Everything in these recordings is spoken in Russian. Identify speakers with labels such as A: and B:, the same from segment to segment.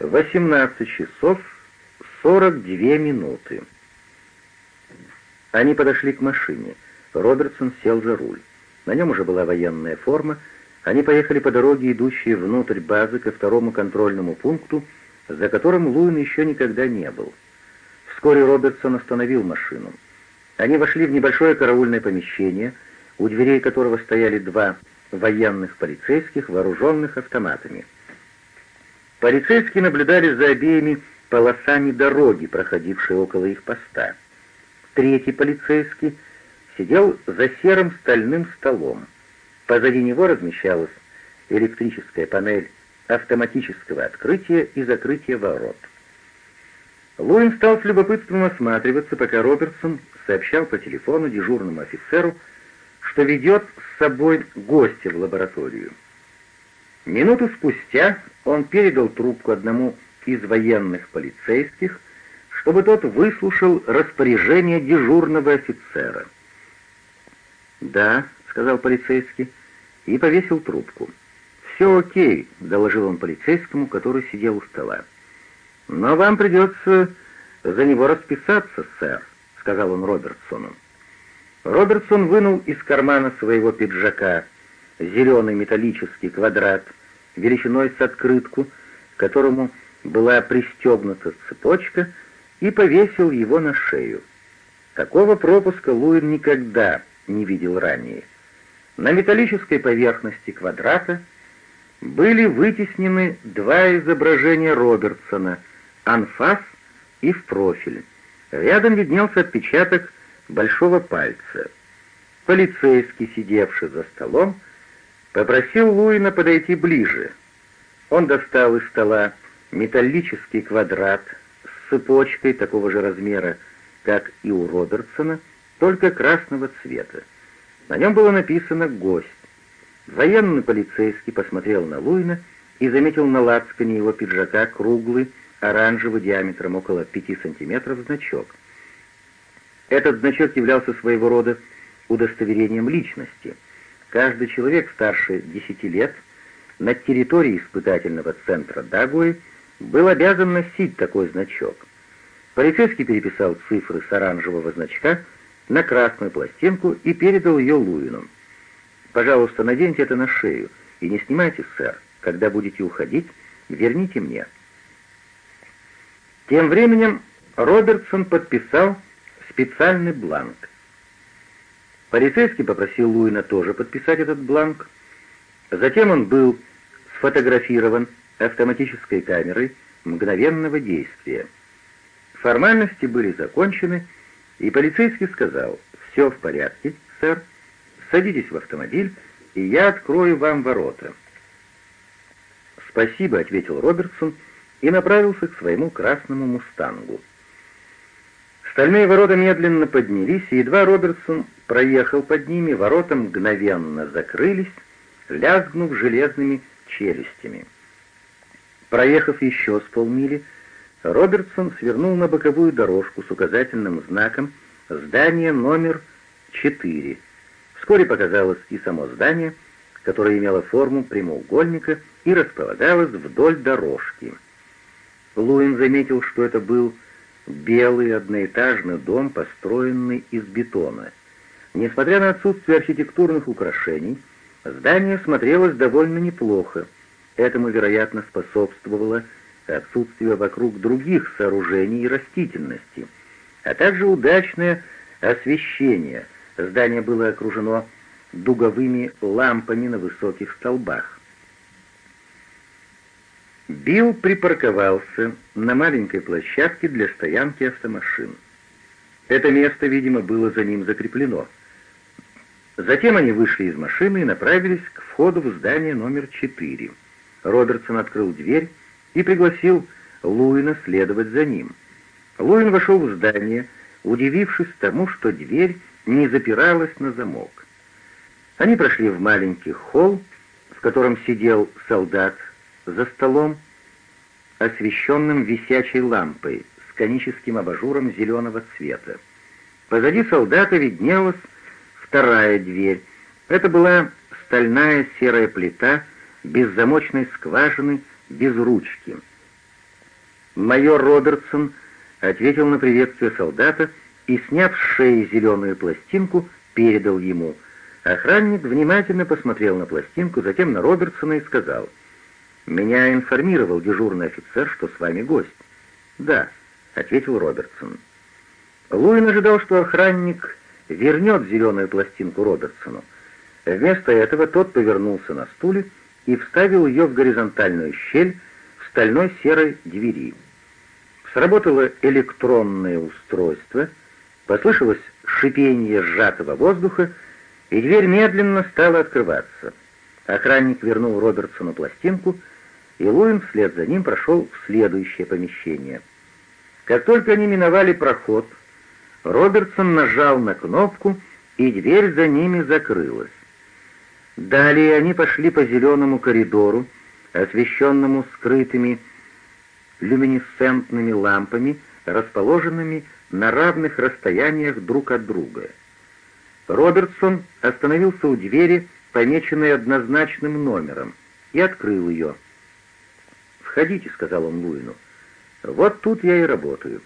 A: 18 часов 42 минуты. Они подошли к машине. Робертсон сел за руль. На нем уже была военная форма. Они поехали по дороге, идущей внутрь базы, ко второму контрольному пункту, за которым Луин еще никогда не был. Вскоре Робертсон остановил машину. Они вошли в небольшое караульное помещение, у дверей которого стояли два военных полицейских, вооруженных автоматами — Полицейские наблюдали за обеими полосами дороги, проходившей около их поста. Третий полицейский сидел за серым стальным столом. Позади него размещалась электрическая панель автоматического открытия и закрытия ворот. Луин стал с любопытством осматриваться, пока Робертсон сообщал по телефону дежурному офицеру, что ведет с собой гостя в лабораторию. Минуту спустя он передал трубку одному из военных полицейских, чтобы тот выслушал распоряжение дежурного офицера. «Да», — сказал полицейский, и повесил трубку. «Все окей», — доложил он полицейскому, который сидел у стола. «Но вам придется за него расписаться, сэр», — сказал он Робертсону. Робертсон вынул из кармана своего пиджака зеленый металлический квадрат величиной с открытку, которому была пристегнута цепочка, и повесил его на шею. Такого пропуска Луин никогда не видел ранее. На металлической поверхности квадрата были вытеснены два изображения Робертсона — анфас и в профиль. Рядом виднелся отпечаток большого пальца. Полицейский, сидевший за столом, Попросил Луина подойти ближе. Он достал из стола металлический квадрат с цепочкой такого же размера, как и у Робертсона, только красного цвета. На нем было написано «Гость». Военный полицейский посмотрел на Луина и заметил на лацкане его пиджака круглый, оранжевый диаметром около пяти сантиметров значок. Этот значок являлся своего рода удостоверением личности — Каждый человек старше 10 лет на территории испытательного центра Дагуи был обязан носить такой значок. Полицейский переписал цифры с оранжевого значка на красную пластинку и передал ее Луину. «Пожалуйста, наденьте это на шею и не снимайте, сэр. Когда будете уходить, верните мне». Тем временем Робертсон подписал специальный бланк. Полицейский попросил Луина тоже подписать этот бланк. Затем он был сфотографирован автоматической камерой мгновенного действия. Формальности были закончены, и полицейский сказал «Все в порядке, сэр, садитесь в автомобиль, и я открою вам ворота». «Спасибо», — ответил Робертсон и направился к своему красному мустангу. Стальные ворота медленно поднялись, и едва Робертсон проехал под ними, ворота мгновенно закрылись, лязгнув железными челюстями. Проехав еще с полмили, Робертсон свернул на боковую дорожку с указательным знаком «Здание номер 4». Вскоре показалось и само здание, которое имело форму прямоугольника и располагалось вдоль дорожки. Луин заметил, что это был Белый одноэтажный дом, построенный из бетона. Несмотря на отсутствие архитектурных украшений, здание смотрелось довольно неплохо. Этому, вероятно, способствовало отсутствие вокруг других сооружений и растительности, а также удачное освещение. Здание было окружено дуговыми лампами на высоких столбах. Билл припарковался на маленькой площадке для стоянки автомашин. Это место, видимо, было за ним закреплено. Затем они вышли из машины и направились к входу в здание номер 4. Робертсон открыл дверь и пригласил Луина следовать за ним. Луин вошел в здание, удивившись тому, что дверь не запиралась на замок. Они прошли в маленький холл, в котором сидел солдат за столом, освещенным висячей лампой с коническим абажуром зеленого цвета. Позади солдата виднелась вторая дверь. Это была стальная серая плита без замочной скважины, без ручки. Майор Робертсон ответил на приветствие солдата и, сняв с шеи зеленую пластинку, передал ему. Охранник внимательно посмотрел на пластинку, затем на Робертсона и сказал — «Меня информировал дежурный офицер, что с вами гость». «Да», — ответил Робертсон. Луин ожидал, что охранник вернет зеленую пластинку Робертсону. Вместо этого тот повернулся на стуле и вставил ее в горизонтальную щель в стальной серой двери. Сработало электронное устройство, послышалось шипение сжатого воздуха, и дверь медленно стала открываться. Охранник вернул Робертсону пластинку и воин вслед за ним прошел в следующее помещение. Как только они миновали проход, Робертсон нажал на кнопку, и дверь за ними закрылась. Далее они пошли по зеленому коридору, освещенному скрытыми люминесцентными лампами, расположенными на равных расстояниях друг от друга. Робертсон остановился у двери, помеченной однозначным номером, и открыл ее — «Проходите», — сказал он Луину. «Вот тут я и работаю.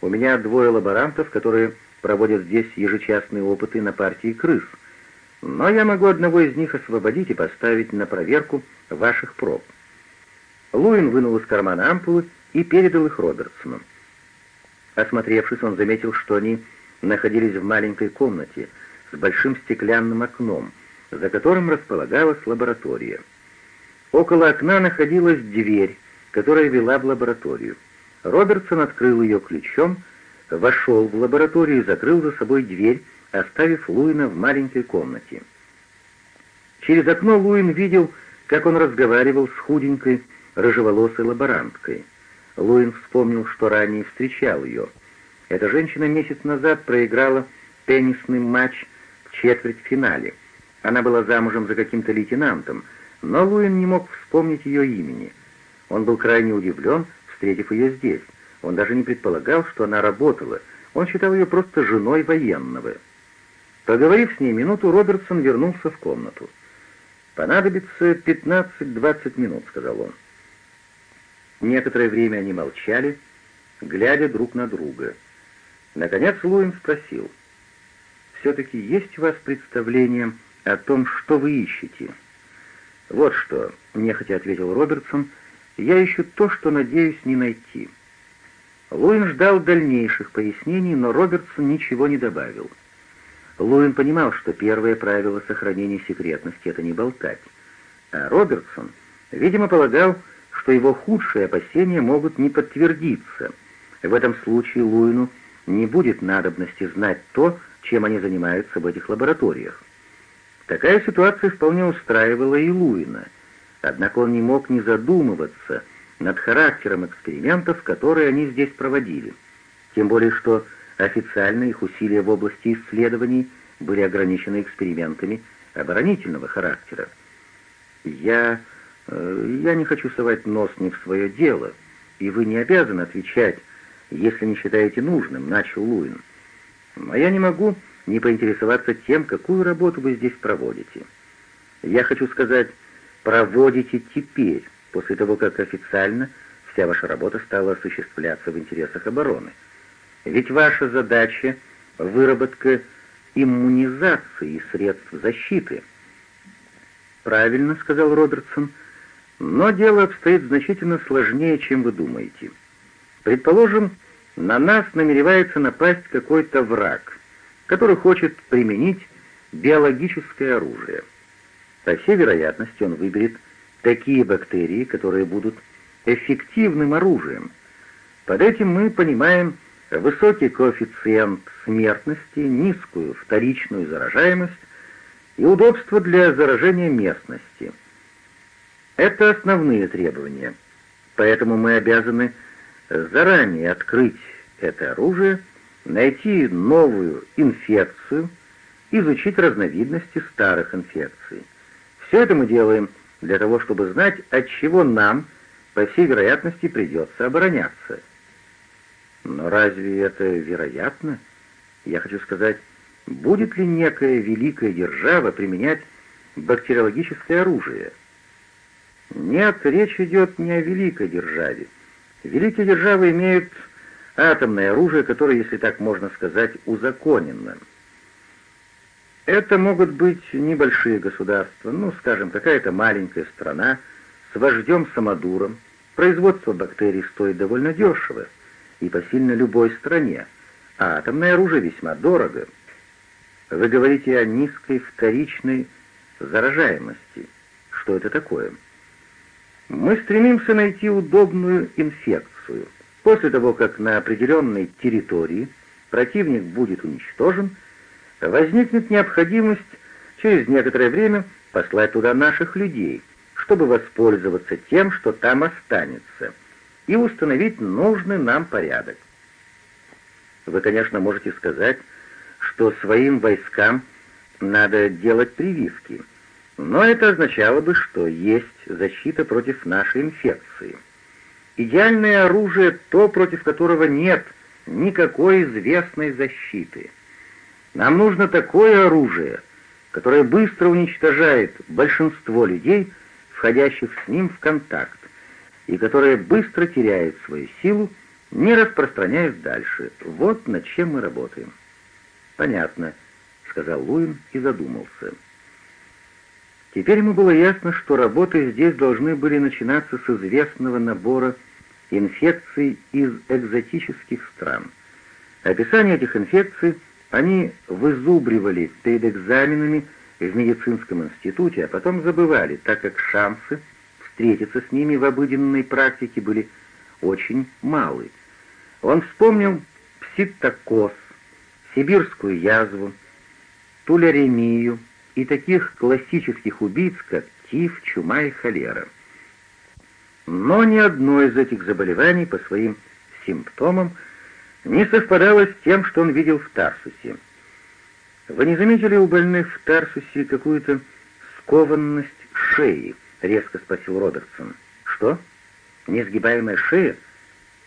A: У меня двое лаборантов, которые проводят здесь ежечасные опыты на партии крыс. Но я могу одного из них освободить и поставить на проверку ваших проб». Луин вынул из кармана ампулы и передал их Робертсону. Осмотревшись, он заметил, что они находились в маленькой комнате с большим стеклянным окном, за которым располагалась лаборатория. Около окна находилась дверь, которая вела в лабораторию. Робертсон открыл ее ключом, вошел в лабораторию и закрыл за собой дверь, оставив Луина в маленькой комнате. Через окно Луин видел, как он разговаривал с худенькой, рыжеволосой лаборанткой. Луин вспомнил, что ранее встречал ее. Эта женщина месяц назад проиграла теннисный матч в четвертьфинале. Она была замужем за каким-то лейтенантом, но Луин не мог вспомнить ее имени. Он был крайне удивлен, встретив ее здесь. Он даже не предполагал, что она работала. Он считал ее просто женой военного. Поговорив с ней минуту, Робертсон вернулся в комнату. «Понадобится 15-20 минут», — сказал он. Некоторое время они молчали, глядя друг на друга. Наконец Луин спросил, «Все-таки есть у вас представление о том, что вы ищете?» «Вот что», — нехотя ответил Робертсон, — я ищу то, что надеюсь не найти». Луин ждал дальнейших пояснений, но Робертсон ничего не добавил. Луин понимал, что первое правило сохранения секретности — это не болтать. А Робертсон, видимо, полагал, что его худшие опасения могут не подтвердиться. В этом случае Луину не будет надобности знать то, чем они занимаются в этих лабораториях. Такая ситуация вполне устраивала и Луина — Однако он не мог не задумываться над характером экспериментов, которые они здесь проводили. Тем более, что официально их усилия в области исследований были ограничены экспериментами оборонительного характера. «Я... Э, я не хочу совать нос не в свое дело, и вы не обязаны отвечать, если не считаете нужным», — начал Луин. «Но я не могу не поинтересоваться тем, какую работу вы здесь проводите. Я хочу сказать, проводите теперь, после того, как официально вся ваша работа стала осуществляться в интересах обороны? Ведь ваша задача — выработка иммунизации и средств защиты. «Правильно», — сказал Робертсон, — «но дело обстоит значительно сложнее, чем вы думаете. Предположим, на нас намеревается напасть какой-то враг, который хочет применить биологическое оружие. По всей вероятности он выберет такие бактерии, которые будут эффективным оружием. Под этим мы понимаем высокий коэффициент смертности, низкую вторичную заражаемость и удобство для заражения местности. Это основные требования, поэтому мы обязаны заранее открыть это оружие, найти новую инфекцию, изучить разновидности старых инфекций. Все это мы делаем для того, чтобы знать, от чего нам, по всей вероятности, придется обороняться. Но разве это вероятно? Я хочу сказать, будет ли некая великая держава применять бактериологическое оружие? Нет, речь идет не о великой державе. Великие державы имеют атомное оружие, которое, если так можно сказать, узаконено. Это могут быть небольшие государства, ну, скажем, какая-то маленькая страна с вождем-самодуром. Производство бактерий стоит довольно дешево и посильно любой стране, а атомное оружие весьма дорого. Вы говорите о низкой вторичной заражаемости. Что это такое? Мы стремимся найти удобную инфекцию. После того, как на определенной территории противник будет уничтожен, возникнет необходимость через некоторое время послать туда наших людей, чтобы воспользоваться тем, что там останется, и установить нужный нам порядок. Вы, конечно, можете сказать, что своим войскам надо делать прививки, но это означало бы, что есть защита против нашей инфекции. Идеальное оружие — то, против которого нет никакой известной защиты — нам нужно такое оружие, которое быстро уничтожает большинство людей, входящих с ним в контакт, и которое быстро теряет свою силу, не распространяясь дальше. Вот над чем мы работаем. «Понятно», — сказал Луин и задумался. Теперь ему было ясно, что работы здесь должны были начинаться с известного набора инфекций из экзотических стран. Описание этих инфекций — они вызубривали перед экзаменами в медицинском институте, а потом забывали, так как шансы встретиться с ними в обыденной практике были очень малы. Он вспомнил пситтокоз, сибирскую язву, туляремию и таких классических убийц, как тиф, чума и холера. Но ни одно из этих заболеваний по своим симптомам – не совпадало с тем, что он видел в Тарсусе. Вы не заметили у больных в Тарсусе какую-то скованность шеи? — резко спросил Робертсон. «Что? Несгибаемая шея?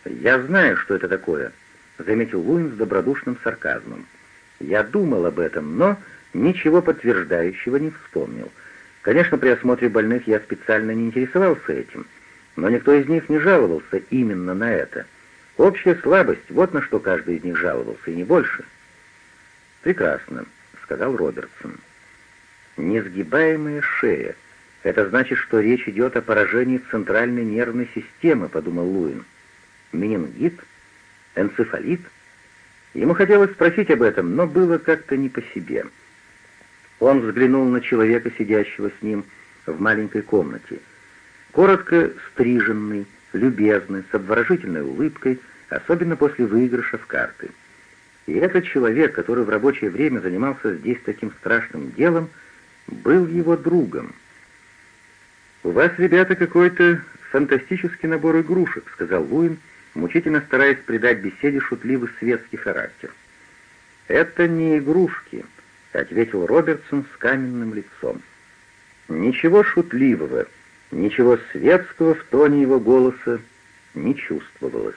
A: Я знаю, что это такое», — заметил Луин с добродушным сарказмом. «Я думал об этом, но ничего подтверждающего не вспомнил. Конечно, при осмотре больных я специально не интересовался этим, но никто из них не жаловался именно на это». Общая слабость — вот на что каждый из них жаловался, и не больше. «Прекрасно», — сказал Робертсон. «Несгибаемая шея. Это значит, что речь идет о поражении центральной нервной системы», — подумал Луин. «Менингит? Энцефалит?» Ему хотелось спросить об этом, но было как-то не по себе. Он взглянул на человека, сидящего с ним в маленькой комнате. Коротко стриженный, Любезный, с обворожительной улыбкой, особенно после выигрыша в карты. И этот человек, который в рабочее время занимался здесь таким страшным делом, был его другом. «У вас, ребята, какой-то фантастический набор игрушек», — сказал Луин, мучительно стараясь придать беседе шутливый светский характер. «Это не игрушки», — ответил Робертсон с каменным лицом. «Ничего шутливого», Ничего светского в тоне его голоса не чувствовалось.